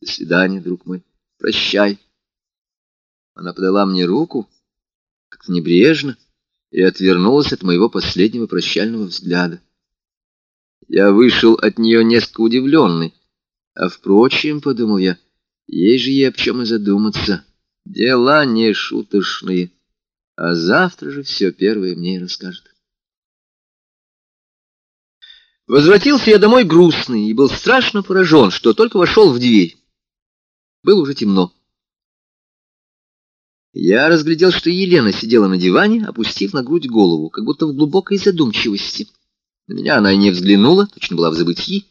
До свидания, друг мой. Прощай. Она подала мне руку, как-то небрежно, и отвернулась от моего последнего прощального взгляда. Я вышел от нее несколько удивленный. А впрочем, — подумал я, — есть же ей об чем и задуматься. Дела не шуточные, а завтра же все первое мне и расскажет. Возвратился я домой грустный и был страшно поражен, что только вошел в дверь. Было уже темно. Я разглядел, что Елена сидела на диване, опустив на грудь голову, как будто в глубокой задумчивости. На меня она и не взглянула, точно была в забытии.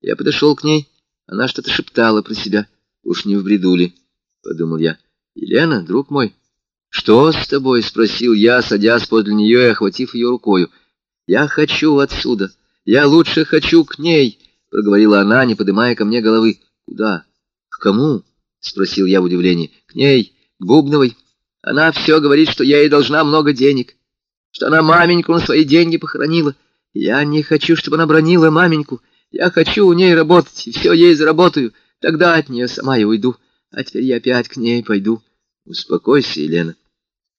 Я подошел к ней, она что-то шептала про себя. Уж не в бреду ли, — подумал я. Елена, друг мой, что с тобой? — спросил я, садясь подле нее и охватив ее рукою. Я хочу отсюда. Я лучше хочу к ней, — проговорила она, не поднимая ко мне головы. Куда? К кому? — спросил я в удивлении. К ней, к Бубновой. Она все говорит, что я ей должна много денег, что она маменьку на свои деньги похоронила. Я не хочу, чтобы она бронила маменьку. Я хочу у ней работать, и все ей заработаю. Тогда от нее сама я уйду. А теперь я опять к ней пойду. Успокойся, Елена.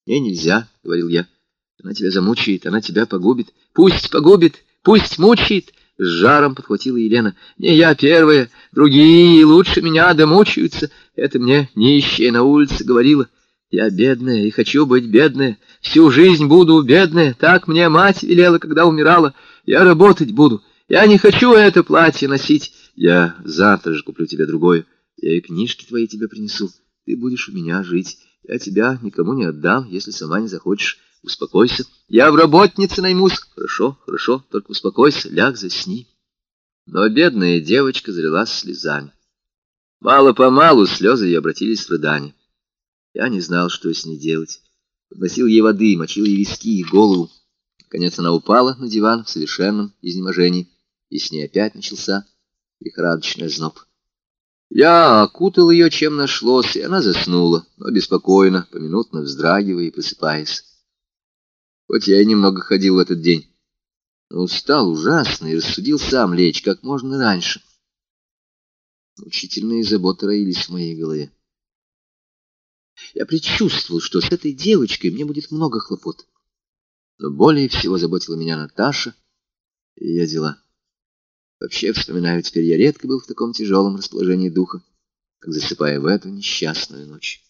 Мне нельзя, — говорил я. Она тебя замучает, она тебя погубит. Пусть погубит, пусть мучает. С жаром подхватила Елена. Не я первая, другие лучше меня домучаются. Это мне нищая на улице говорила. Я бедная и хочу быть бедная. Всю жизнь буду бедная. Так мне мать велела, когда умирала. Я работать буду. Я не хочу это платье носить. Я завтра же куплю тебе другое. Я и книжки твои тебе принесу. Ты будешь у меня жить. Я тебя никому не отдам, если сама не захочешь. Успокойся. Я в работнице наймусь. Хорошо, хорошо, только успокойся, ляг, засни. Но бедная девочка залилась слезами. Мало-помалу слезы ее обратились в рыдание. Я не знал, что с ней делать. Подносил ей воды, мочил ей виски и голову. Наконец она упала на диван в совершенном изнеможении, и с ней опять начался лихорадочный зноб. Я окутал ее, чем нашлось, и она заснула, но беспокойно, поминутно вздрагивая и просыпаясь. Хоть я и немного ходил в этот день, устал ужасно и рассудил сам лечь как можно раньше. Учительные заботы роились в моей голове. Я предчувствовал, что с этой девочкой мне будет много хлопот. Но более всего заботила меня Наташа и ее дела. Вообще, вспоминаю, теперь я редко был в таком тяжелом расположении духа, как засыпая в эту несчастную ночь.